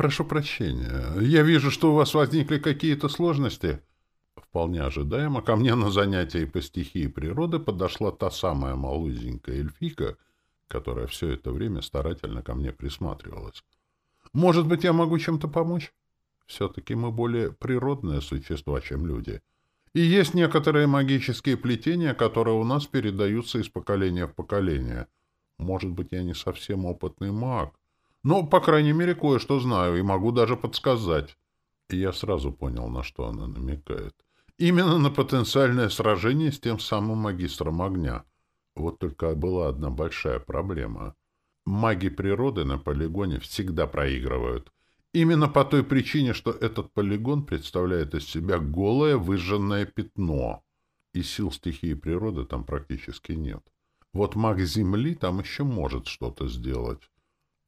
прошу прощения. Я вижу, что у вас возникли какие-то сложности. Вполне ожидаемо ко мне на занятии по стихии природы подошла та самая молоденькая эльфийка, которая все это время старательно ко мне присматривалась. Может быть, я могу чем-то помочь? Все-таки мы более природные существа, чем люди. И есть некоторые магические плетения, которые у нас передаются из поколения в поколение. Может быть, я не совсем опытный маг, но, по крайней мере, кое-что знаю и могу даже подсказать. И я сразу понял, на что она намекает. Именно на потенциальное сражение с тем самым магистром огня. Вот только была одна большая проблема. Маги природы на полигоне всегда проигрывают. Именно по той причине, что этот полигон представляет из себя голое выжженное пятно, и сил стихии природы там практически нет. Вот маг Земли там еще может что-то сделать,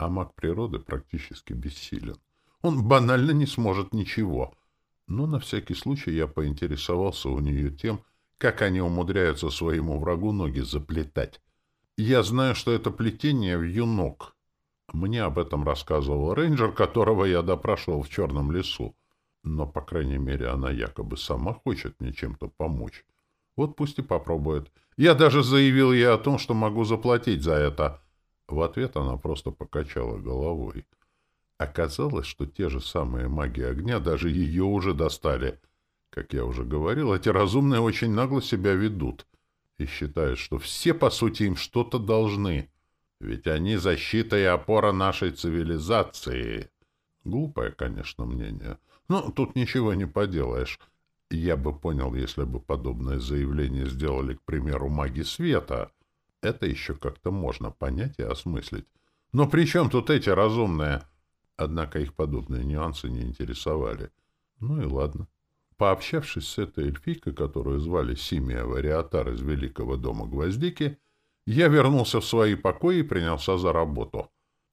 а маг природы практически бессилен. Он банально не сможет ничего. Но на всякий случай я поинтересовался у нее тем, как они умудряются своему врагу ноги заплетать. Я знаю, что это плетение в юнок, мне об этом рассказывал рейнджер, которого я допрашивал в Черном лесу. Но, по крайней мере, она якобы сама хочет мне чем-то помочь. Вот пусть и попробует. Я даже заявил ей о том, что могу заплатить за это. В ответ она просто покачала головой. Оказалось, что те же самые маги огня даже ее уже достали. Как я уже говорил, эти разумные очень нагло себя ведут и считают, что все, по сути, им что-то должны. Ведь они защита и опора нашей цивилизации. Глупое, конечно, мнение. Но тут ничего не поделаешь. Я бы понял, если бы подобное заявление сделали, к примеру, маги света. Это еще как-то можно понять и осмыслить. Но при чем тут эти разумные? Однако их подобные нюансы не интересовали. Ну и ладно. Пообщавшись с этой эльфийкой, которую звали Симия Вариатар из Великого дома Гвоздики, я вернулся в свои покои и принялся за работу.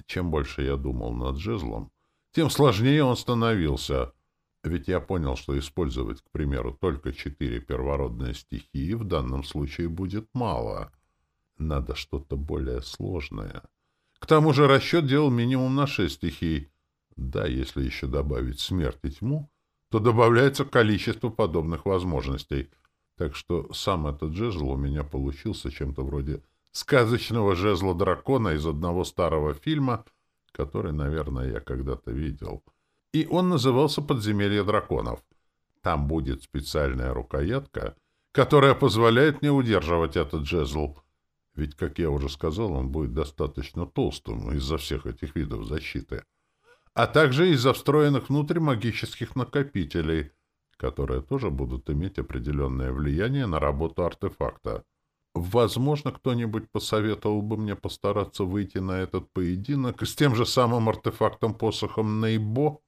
Чем больше я думал над жезлом, тем сложнее он становился. Ведь я понял, что использовать, к примеру, только четыре первородные стихии в данном случае будет мало. Надо что-то более сложное. К тому же расчет делал минимум на шесть стихий. Да, если еще добавить смерть и тьму, то добавляется количество подобных возможностей. Так что сам этот жезл у меня получился чем-то вроде сказочного жезла дракона из одного старого фильма, который, наверное, я когда-то видел. И он назывался «Подземелье драконов». Там будет специальная рукоятка, которая позволяет мне удерживать этот жезл. Ведь, как я уже сказал, он будет достаточно толстым из-за всех этих видов защиты. А также из-за встроенных внутрь магических накопителей, которые тоже будут иметь определенное влияние на работу артефакта. Возможно, кто-нибудь посоветовал бы мне постараться выйти на этот поединок с тем же самым артефактом-посохом Нейбо,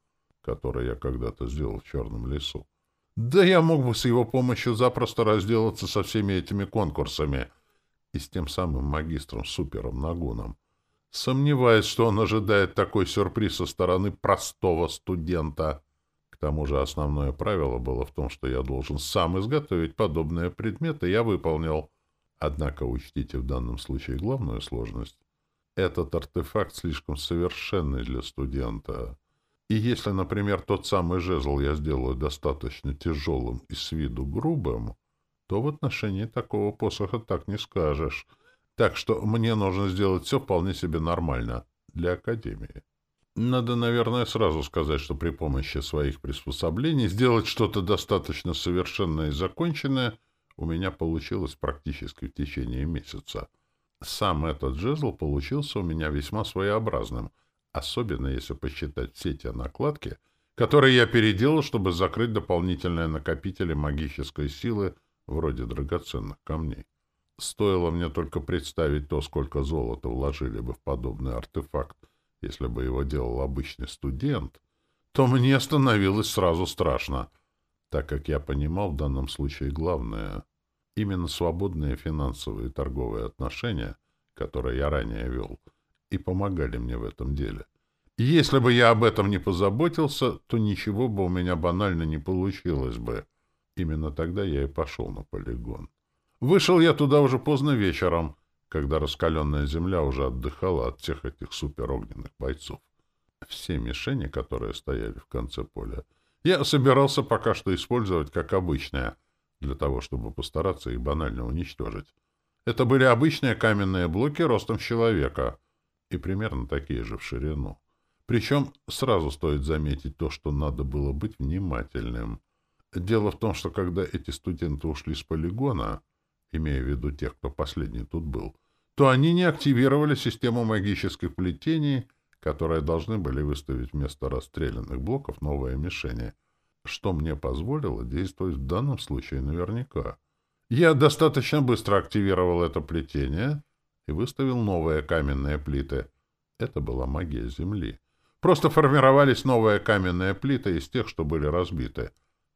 который я когда-то сделал в Черном лесу. Да я мог бы с его помощью запросто разделаться со всеми этими конкурсами и с тем самым магистром-супером Нагуном. Сомневаюсь, что он ожидает такой сюрприз со стороны простого студента. К тому же основное правило было в том, что я должен сам изготовить подобные предметы, я выполнил — Однако учтите в данном случае главную сложность. Этот артефакт слишком совершенный для студента. И если, например, тот самый жезл я сделаю достаточно тяжелым и с виду грубым, то в отношении такого посоха так не скажешь. Так что мне нужно сделать все вполне себе нормально для Академии. Надо, наверное, сразу сказать, что при помощи своих приспособлений сделать что-то достаточно совершенное и законченное — у меня получилось практически в течение месяца. Сам этот жезл получился у меня весьма своеобразным, особенно если посчитать все те накладки, которые я переделал, чтобы закрыть дополнительные накопители магической силы вроде драгоценных камней. Стоило мне только представить то, сколько золота вложили бы в подобный артефакт, если бы его делал обычный студент, то мне становилось сразу страшно, так как я понимал в данном случае главное Именно свободные финансовые и торговые отношения, которые я ранее вел, и помогали мне в этом деле. Если бы я об этом не позаботился, то ничего бы у меня банально не получилось бы. Именно тогда я и пошел на полигон. Вышел я туда уже поздно вечером, когда раскаленная земля уже отдыхала от всех этих суперогненных бойцов. Все мишени, которые стояли в конце поля, я собирался пока что использовать как обычные, для того, чтобы постараться их банально уничтожить. Это были обычные каменные блоки ростом человека и примерно такие же в ширину. Причем сразу стоит заметить то, что надо было быть внимательным. Дело в том, что когда эти студенты ушли с полигона, имея в виду тех, кто последний тут был, то они не активировали систему магических плетений — которые должны были выставить вместо расстрелянных блоков новые мишени, что мне позволило действовать в данном случае наверняка. Я достаточно быстро активировал это плетение и выставил новые каменные плиты. Это была магия Земли. Просто формировались новые каменные плиты из тех, что были разбиты.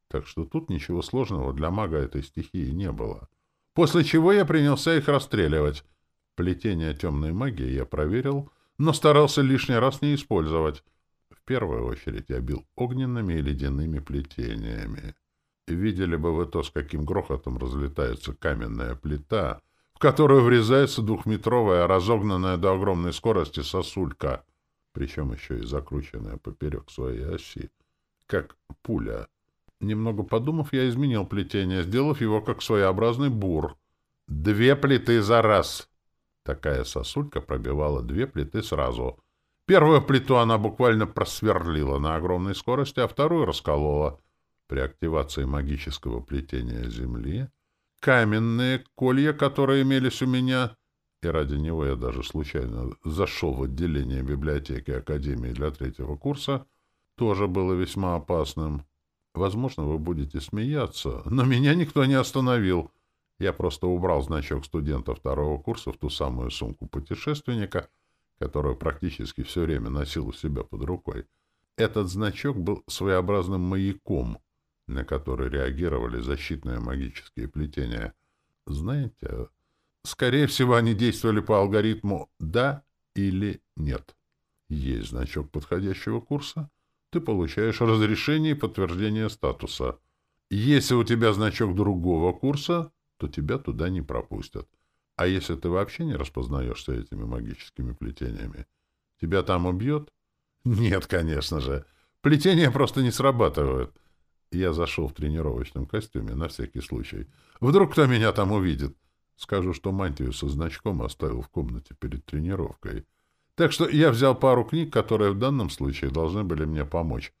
Так что тут ничего сложного для мага этой стихии не было. После чего я принялся их расстреливать. Плетение темной магии я проверил — но старался лишний раз не использовать. В первую очередь я бил огненными и ледяными плетениями. Видели бы вы то, с каким грохотом разлетается каменная плита, в которую врезается двухметровая, разогнанная до огромной скорости сосулька, причем еще и закрученная поперек своей оси, как пуля. Немного подумав, я изменил плетение, сделав его как своеобразный бур. Две плиты за раз! Такая сосулька пробивала две плиты сразу. Первую плиту она буквально просверлила на огромной скорости, а вторую расколола. При активации магического плетения земли каменные колья, которые имелись у меня, и ради него я даже случайно зашел в отделение библиотеки Академии для третьего курса, тоже было весьма опасным. Возможно, вы будете смеяться, но меня никто не остановил. Я просто убрал значок студента второго курса в ту самую сумку путешественника, которую практически все время носил у себя под рукой. Этот значок был своеобразным маяком, на который реагировали защитные магические плетения. Знаете, скорее всего, они действовали по алгоритму «да» или «нет». Есть значок подходящего курса, ты получаешь разрешение и подтверждение статуса. Если у тебя значок другого курса, то тебя туда не пропустят. А если ты вообще не распознаешься этими магическими плетениями, тебя там убьет? Нет, конечно же. Плетения просто не срабатывают. Я зашел в тренировочном костюме на всякий случай. Вдруг кто меня там увидит? Скажу, что мантию со значком оставил в комнате перед тренировкой. Так что я взял пару книг, которые в данном случае должны были мне помочь,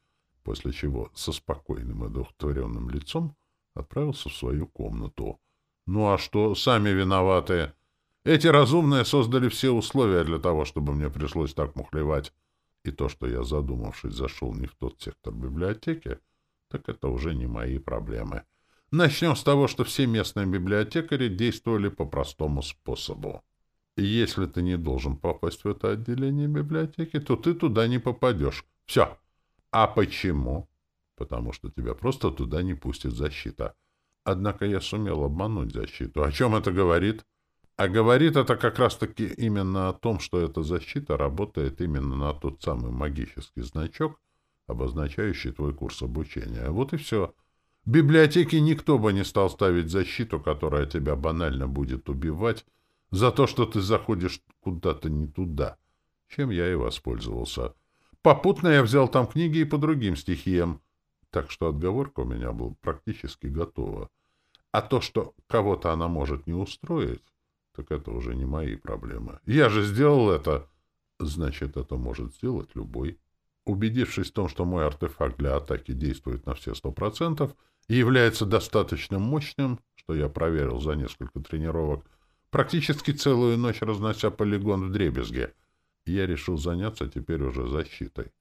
после чего со спокойным и удовлетворенным лицом отправился в свою комнату. Ну а что, сами виноваты. Эти разумные создали все условия для того, чтобы мне пришлось так мухлевать. И то, что я, задумавшись, зашел не в тот сектор библиотеки, так это уже не мои проблемы. Начнем с того, что все местные библиотекари действовали по простому способу. Если ты не должен попасть в это отделение библиотеки, то ты туда не попадешь. Все. А почему? Потому что тебя просто туда не пустит защита. Однако я сумел обмануть защиту. О чем это говорит? А говорит это как раз-таки именно о том, что эта защита работает именно на тот самый магический значок, обозначающий твой курс обучения. Вот и все. В библиотеке никто бы не стал ставить защиту, которая тебя банально будет убивать, за то, что ты заходишь куда-то не туда, чем я и воспользовался. Попутно я взял там книги и по другим стихиям, так что отговорка у меня была практически готова. А то, что кого-то она может не устроить, так это уже не мои проблемы. Я же сделал это. Значит, это может сделать любой. Убедившись в том, что мой артефакт для атаки действует на все сто процентов и является достаточно мощным, что я проверил за несколько тренировок, практически целую ночь разнося полигон в дребезге, я решил заняться теперь уже защитой.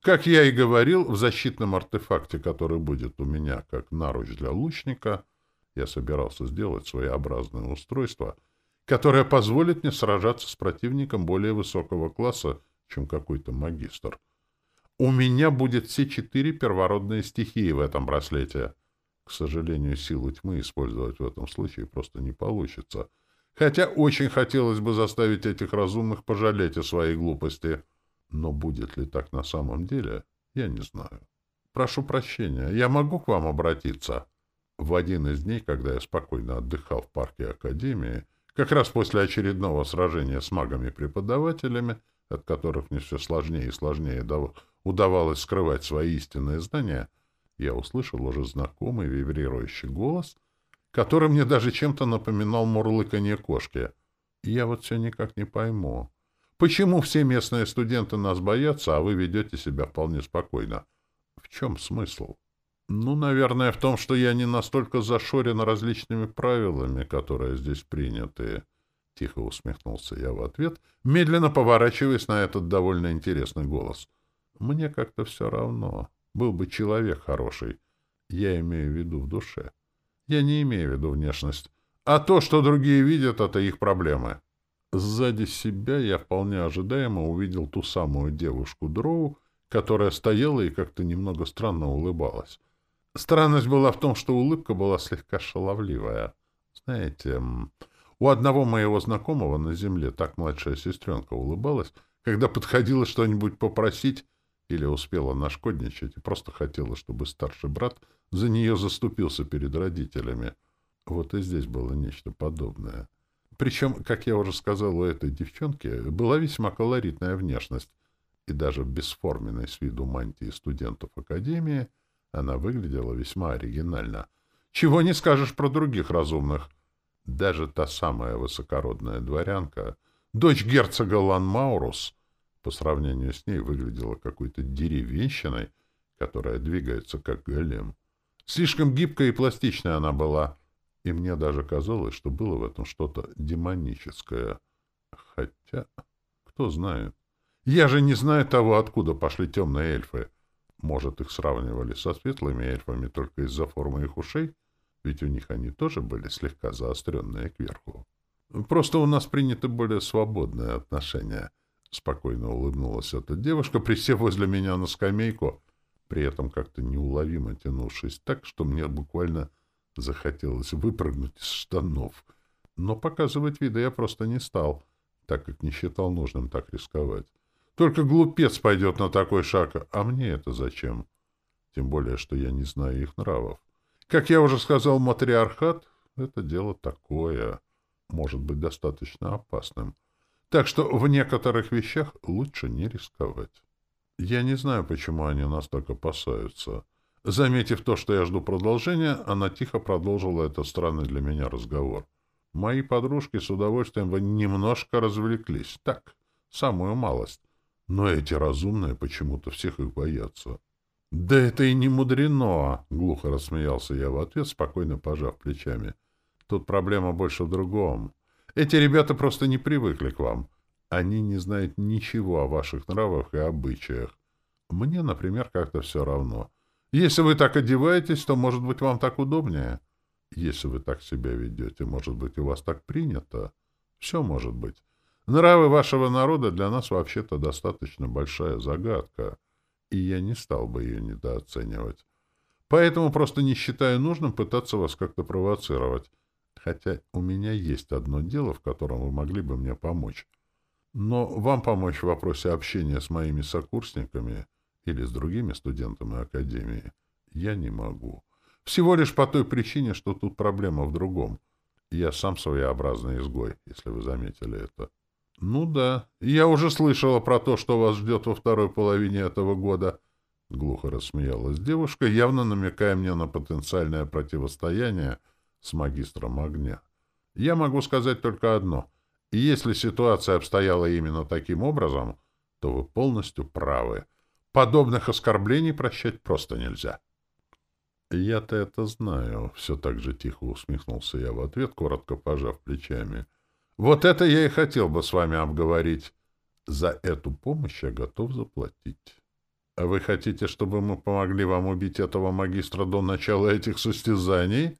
Как я и говорил, в защитном артефакте, который будет у меня как наруч для лучника, я собирался сделать своеобразное устройство, которое позволит мне сражаться с противником более высокого класса, чем какой-то магистр. У меня будет все четыре первородные стихии в этом браслете. К сожалению, силу тьмы использовать в этом случае просто не получится. Хотя очень хотелось бы заставить этих разумных пожалеть о своей глупости. Но будет ли так на самом деле, я не знаю. Прошу прощения, я могу к вам обратиться?» В один из дней, когда я спокойно отдыхал в парке Академии, как раз после очередного сражения с магами-преподавателями, от которых мне все сложнее и сложнее удавалось скрывать свои истинные знания, я услышал уже знакомый вибрирующий голос, который мне даже чем-то напоминал мурлыканье кошки. Я вот все никак не пойму. Почему все местные студенты нас боятся, а вы ведете себя вполне спокойно? В чем смысл? Ну, наверное, в том, что я не настолько зашорен различными правилами, которые здесь приняты. Тихо усмехнулся я в ответ, медленно поворачиваясь на этот довольно интересный голос. Мне как-то все равно. Был бы человек хороший. Я имею в виду в душе. Я не имею в виду внешность. А то, что другие видят, это их проблемы. Сзади себя я вполне ожидаемо увидел ту самую девушку Дроу, которая стояла и как-то немного странно улыбалась. Странность была в том, что улыбка была слегка шаловливая. Знаете, у одного моего знакомого на земле так младшая сестренка улыбалась, когда подходила что-нибудь попросить или успела нашкодничать и просто хотела, чтобы старший брат за нее заступился перед родителями. Вот и здесь было нечто подобное. Причем, как я уже сказал, у этой девчонки была весьма колоритная внешность, и даже в бесформенной с виду мантии студентов Академии — она выглядела весьма оригинально. Чего не скажешь про других разумных. Даже та самая высокородная дворянка, дочь герцога Ланмаурус, по сравнению с ней выглядела какой-то деревенщиной, которая двигается как голем. Слишком гибкая и пластичная она была, и мне даже казалось, что было в этом что-то демоническое. Хотя, кто знает. Я же не знаю того, откуда пошли темные эльфы. Может, их сравнивали со светлыми эльфами только из-за формы их ушей? Ведь у них они тоже были слегка заостренные кверху. Просто у нас приняты более свободные отношения. Спокойно улыбнулась эта девушка, присев возле меня на скамейку, при этом как-то неуловимо тянувшись так, что мне буквально захотелось выпрыгнуть из штанов. Но показывать виды я просто не стал, так как не считал нужным так рисковать. Только глупец пойдет на такой шаг, а мне это зачем? Тем более, что я не знаю их нравов. Как я уже сказал, матриархат — это дело такое, может быть достаточно опасным. Так что в некоторых вещах лучше не рисковать. Я не знаю, почему они настолько опасаются. Заметив то, что я жду продолжения, она тихо продолжила этот странный для меня разговор. Мои подружки с удовольствием немножко развлеклись. Так, самую малость. Но эти разумные почему-то всех их боятся. — Да это и не мудрено! — глухо рассмеялся я в ответ, спокойно пожав плечами. — Тут проблема больше в другом. Эти ребята просто не привыкли к вам. Они не знают ничего о ваших нравах и обычаях. Мне, например, как-то все равно. Если вы так одеваетесь, то, может быть, вам так удобнее. Если вы так себя ведете, может быть, у вас так принято. Все может быть. Нравы вашего народа для нас вообще-то достаточно большая загадка, и я не стал бы ее недооценивать. Поэтому просто не считаю нужным пытаться вас как-то провоцировать. Хотя у меня есть одно дело, в котором вы могли бы мне помочь. Но вам помочь в вопросе общения с моими сокурсниками или с другими студентами Академии я не могу. Всего лишь по той причине, что тут проблема в другом. Я сам своеобразный изгой, если вы заметили это. «Ну да, я уже слышала про то, что вас ждет во второй половине этого года», — глухо рассмеялась девушка, явно намекая мне на потенциальное противостояние с магистром огня. «Я могу сказать только одно. Если ситуация обстояла именно таким образом, то вы полностью правы. Подобных оскорблений прощать просто нельзя». «Я-то это знаю», — все так же тихо усмехнулся я в ответ, коротко пожав плечами. — вот это я и хотел бы с вами обговорить. За эту помощь я готов заплатить. А вы хотите, чтобы мы помогли вам убить этого магистра до начала этих состязаний?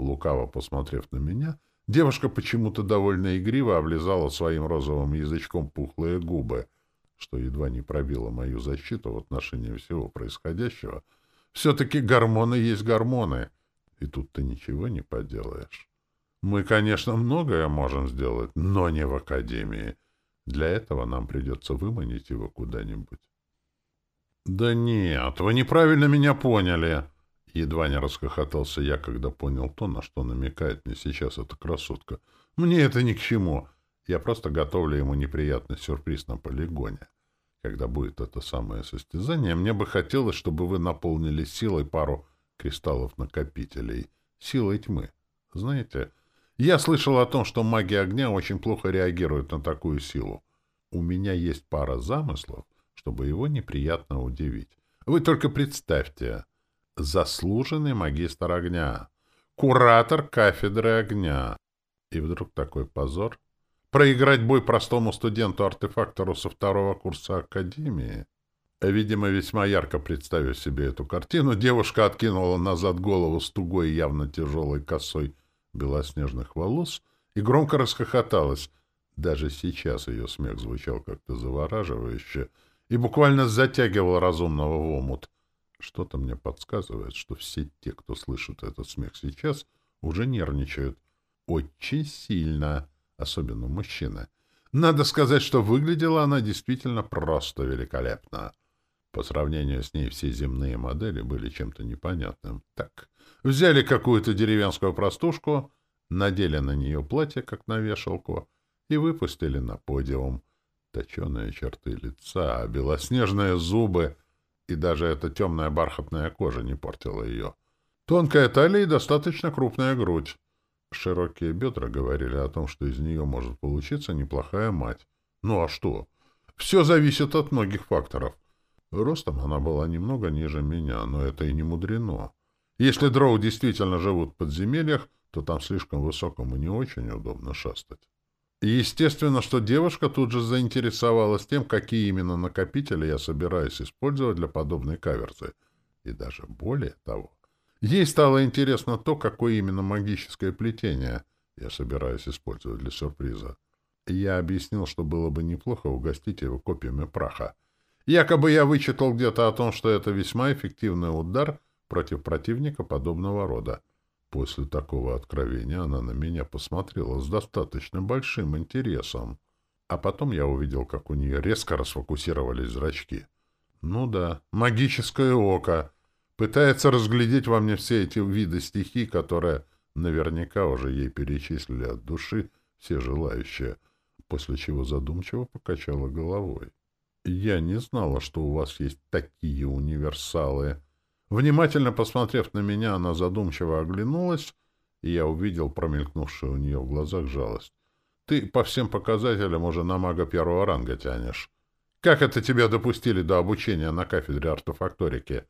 Лукаво посмотрев на меня, девушка почему-то довольно игриво облизала своим розовым язычком пухлые губы, что едва не пробило мою защиту в отношении всего происходящего. Все-таки гормоны есть гормоны, и тут ты ничего не поделаешь. Мы, конечно, многое можем сделать, но не в академии. Для этого нам придется выманить его куда-нибудь. — Да нет, вы неправильно меня поняли. Едва не расхохотался я, когда понял то, на что намекает мне сейчас эта красотка. Мне это ни к чему. Я просто готовлю ему неприятный сюрприз на полигоне. Когда будет это самое состязание, мне бы хотелось, чтобы вы наполнили силой пару кристаллов-накопителей. Силой тьмы. Знаете, я слышал о том, что маги огня очень плохо реагируют на такую силу. У меня есть пара замыслов, чтобы его неприятно удивить. Вы только представьте. Заслуженный магистр огня. Куратор кафедры огня. И вдруг такой позор. Проиграть бой простому студенту-артефактору со второго курса Академии? Видимо, весьма ярко представив себе эту картину, девушка откинула назад голову с тугой явно тяжелой косой белоснежных волос и громко расхохоталась. Даже сейчас ее смех звучал как-то завораживающе и буквально затягивал разумного в омут. Что-то мне подсказывает, что все те, кто слышит этот смех сейчас, уже нервничают. Очень сильно особенно мужчина. Надо сказать, что выглядела она действительно просто великолепно. По сравнению с ней все земные модели были чем-то непонятным. Так, взяли какую-то деревенскую простушку, надели на нее платье, как на вешалку, и выпустили на подиум. Точеные черты лица, белоснежные зубы, и даже эта темная бархатная кожа не портила ее. Тонкая талия и достаточно крупная грудь. Широкие бедра говорили о том, что из нее может получиться неплохая мать. Ну а что? Все зависит от многих факторов. Ростом она была немного ниже меня, но это и не мудрено. Если дроу действительно живут в подземельях, то там слишком высокому не очень удобно шастать. Естественно, что девушка тут же заинтересовалась тем, какие именно накопители я собираюсь использовать для подобной каверзы. И даже более того. Ей стало интересно то, какое именно магическое плетение я собираюсь использовать для сюрприза. Я объяснил, что было бы неплохо угостить его копьями праха. Якобы я вычитал где-то о том, что это весьма эффективный удар против противника подобного рода. После такого откровения она на меня посмотрела с достаточно большим интересом. А потом я увидел, как у нее резко расфокусировались зрачки. Ну да, магическое око. Пытается разглядеть во мне все эти виды стихий, которые наверняка уже ей перечислили от души все желающие, после чего задумчиво покачала головой. «Я не знала, что у вас есть такие универсалы». Внимательно посмотрев на меня, она задумчиво оглянулась, и я увидел промелькнувшую у нее в глазах жалость. «Ты по всем показателям уже на мага первого ранга тянешь. Как это тебя допустили до обучения на кафедре артефакторики?»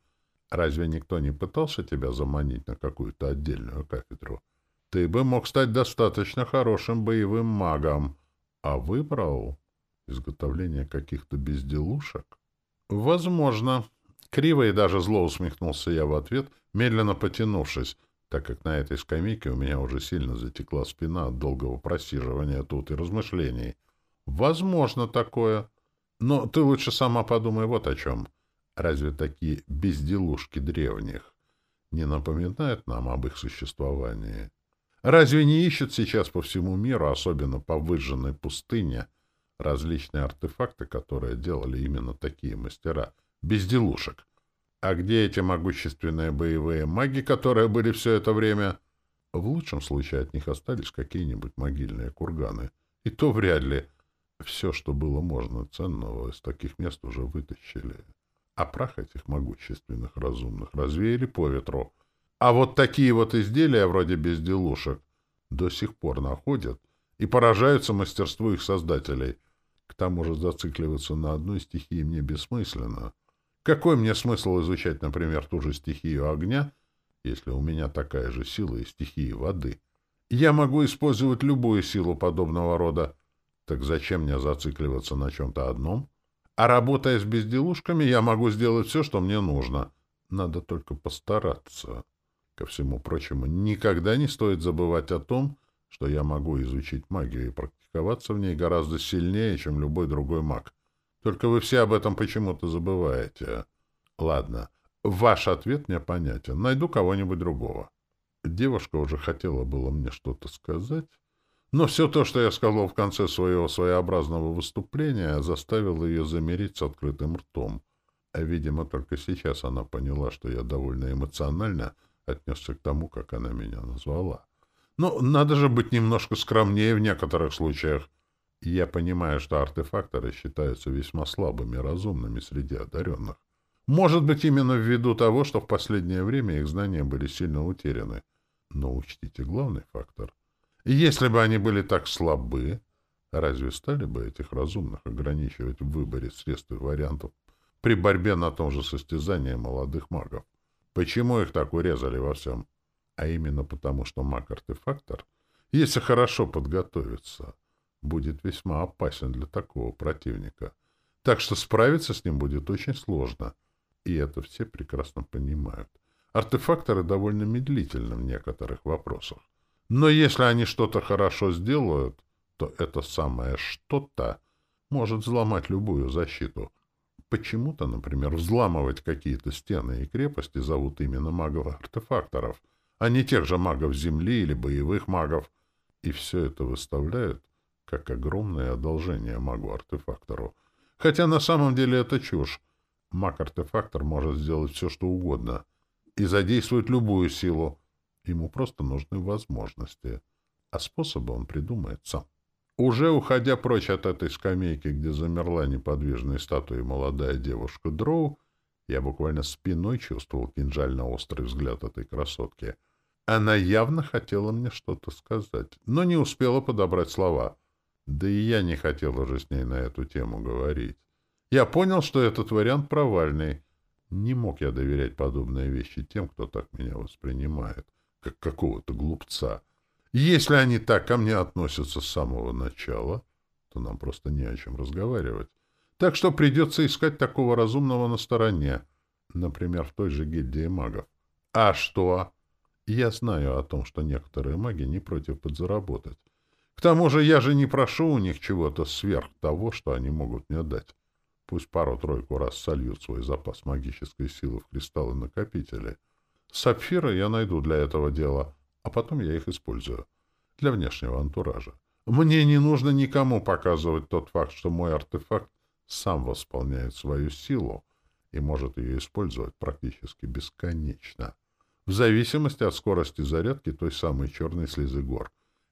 Разве никто не пытался тебя заманить на какую-то отдельную кафедру? Ты бы мог стать достаточно хорошим боевым магом, а выбрал изготовление каких-то безделушек? Возможно. Криво и даже зло усмехнулся я в ответ, медленно потянувшись, так как на этой скамейке у меня уже сильно затекла спина от долгого просиживания тут и размышлений. Возможно такое. Но ты лучше сама подумай вот о чем — Разве такие безделушки древних не напоминают нам об их существовании? Разве не ищут сейчас по всему миру, особенно по выжженной пустыне, различные артефакты, которые делали именно такие мастера? Безделушек. А где эти могущественные боевые маги, которые были все это время? В лучшем случае от них остались какие-нибудь могильные курганы. И то вряд ли. Все, что было можно ценного, из таких мест уже вытащили а прах этих могущественных разумных развеяли по ветру. А вот такие вот изделия, вроде безделушек, до сих пор находят и поражаются мастерству их создателей. К тому же зацикливаться на одной стихии мне бессмысленно. Какой мне смысл изучать, например, ту же стихию огня, если у меня такая же сила и стихии воды? Я могу использовать любую силу подобного рода. Так зачем мне зацикливаться на чем-то одном? А работая с безделушками, я могу сделать все, что мне нужно. Надо только постараться. Ко всему прочему, никогда не стоит забывать о том, что я могу изучить магию и практиковаться в ней гораздо сильнее, чем любой другой маг. Только вы все об этом почему-то забываете. Ладно, ваш ответ мне понятен. Найду кого-нибудь другого. Девушка уже хотела было мне что-то сказать, но все то, что я сказал в конце своего своеобразного выступления, заставило ее замереть с открытым ртом. А, видимо, только сейчас она поняла, что я довольно эмоционально отнесся к тому, как она меня назвала. Но надо же быть немножко скромнее в некоторых случаях. Я понимаю, что артефакторы считаются весьма слабыми разумными среди одаренных. Может быть, именно ввиду того, что в последнее время их знания были сильно утеряны. Но учтите главный фактор. Если бы они были так слабы, разве стали бы этих разумных ограничивать в выборе средств и вариантов при борьбе на том же состязании молодых магов? Почему их так урезали во всем? А именно потому, что маг-артефактор, если хорошо подготовиться, будет весьма опасен для такого противника. Так что справиться с ним будет очень сложно. И это все прекрасно понимают. Артефакторы довольно медлительны в некоторых вопросах. Но если они что-то хорошо сделают, то это самое что-то может взломать любую защиту. Почему-то, например, взламывать какие-то стены и крепости зовут именно магов-артефакторов, а не тех же магов Земли или боевых магов. И все это выставляют как огромное одолжение магу-артефактору. Хотя на самом деле это чушь. Маг-артефактор может сделать все, что угодно, и задействовать любую силу. Ему просто нужны возможности, а способы он придумает сам. Уже уходя прочь от этой скамейки, где замерла неподвижной статуей молодая девушка Дроу, я буквально спиной чувствовал кинжально-острый взгляд этой красотки. Она явно хотела мне что-то сказать, но не успела подобрать слова. Да и я не хотел уже с ней на эту тему говорить. Я понял, что этот вариант провальный. Не мог я доверять подобные вещи тем, кто так меня воспринимает, как какого-то глупца. Если они так ко мне относятся с самого начала, то нам просто не о чем разговаривать. Так что придется искать такого разумного на стороне, например, в той же гильдии магов. А что? Я знаю о том, что некоторые маги не против подзаработать. К тому же я же не прошу у них чего-то сверх того, что они могут мне дать. Пусть пару-тройку раз сольют свой запас магической силы в кристаллы-накопители. Сапфиры я найду для этого дела, а потом я их использую. Для внешнего антуража. Мне не нужно никому показывать тот факт, что мой артефакт сам восполняет свою силу и может ее использовать практически бесконечно, в зависимости от скорости зарядки той самой черной слезы гор,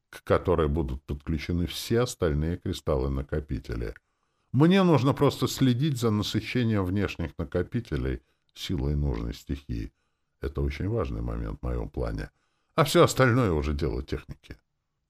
к которой будут подключены все остальные кристаллы-накопители — мне нужно просто следить за насыщением внешних накопителей силой нужной стихии. Это очень важный момент в моем плане. А все остальное уже дело техники.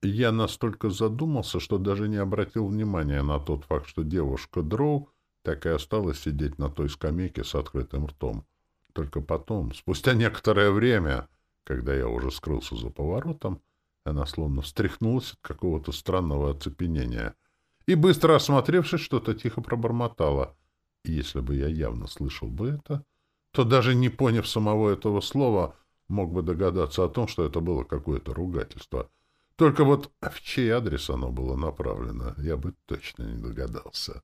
Я настолько задумался, что даже не обратил внимания на тот факт, что девушка Дроу так и осталась сидеть на той скамейке с открытым ртом. Только потом, спустя некоторое время, когда я уже скрылся за поворотом, она словно встряхнулась от какого-то странного оцепенения — и, быстро осмотревшись, что-то тихо пробормотала. И если бы я явно слышал бы это, то даже не поняв самого этого слова, мог бы догадаться о том, что это было какое-то ругательство. Только вот в чей адрес оно было направлено, я бы точно не догадался.